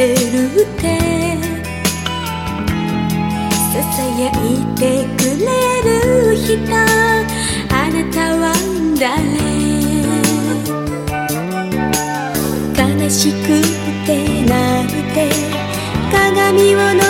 てるって。ささやいてくれる人あなたは誰悲しくて泣いて鏡を覗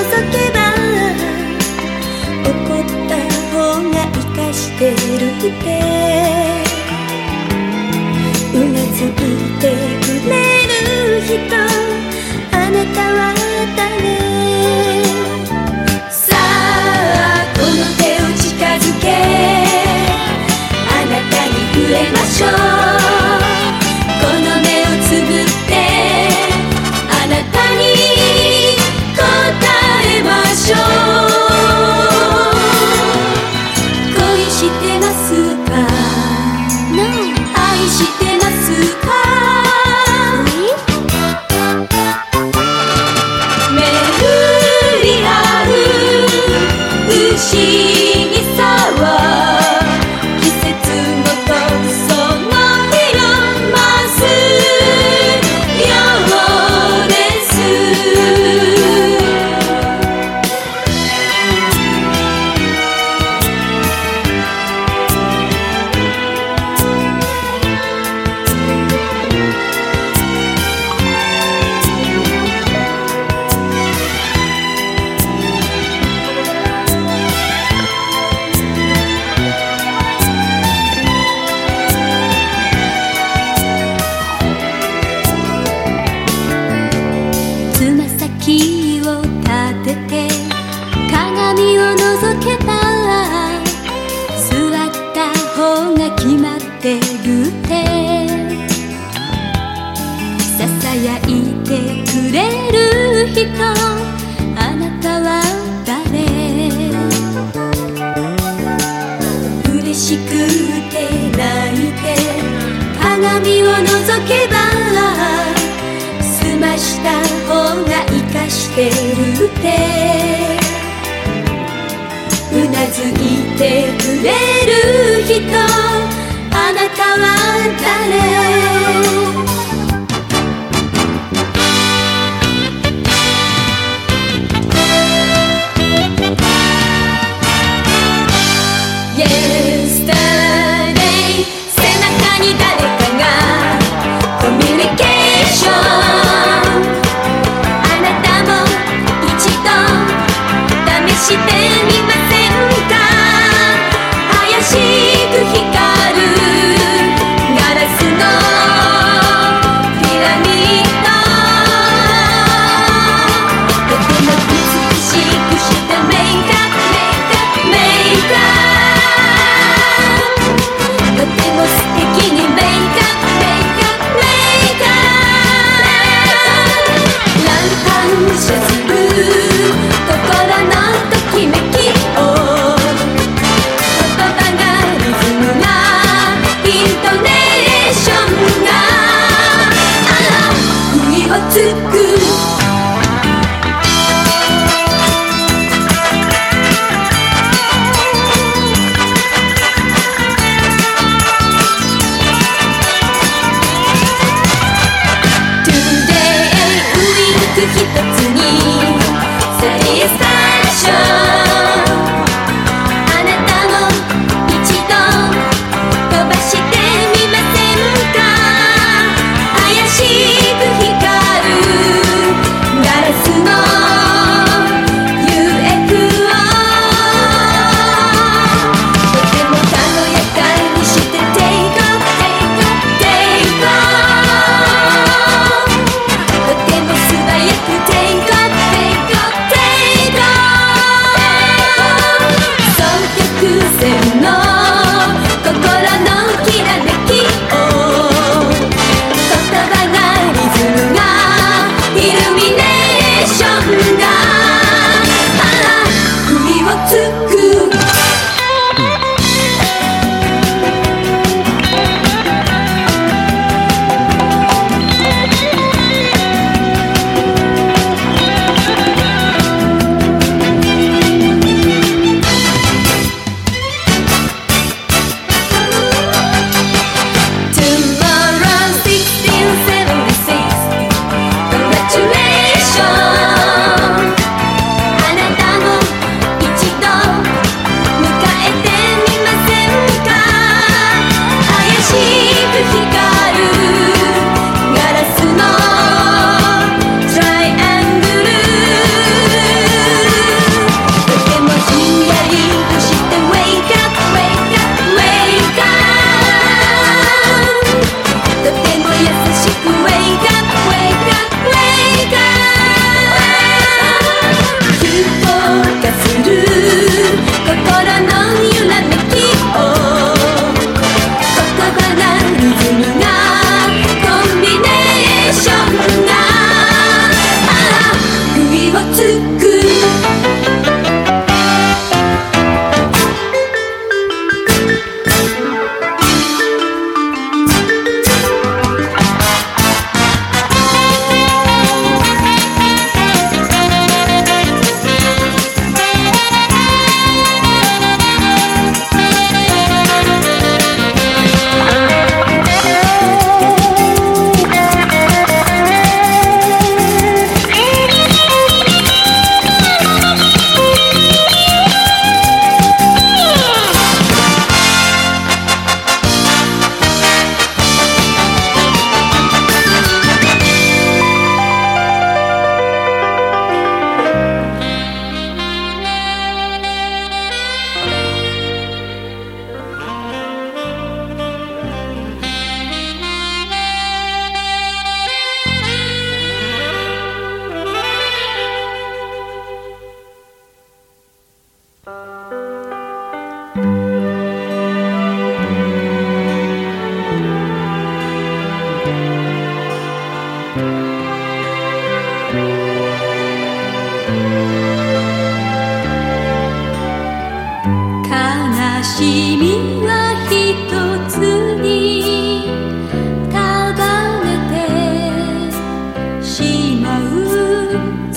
ってささやいてくれる人あなたは誰嬉しくて泣いて鏡を覗けばすました方が生かしてるってうなずいてくれる人 to. う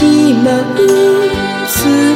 しまう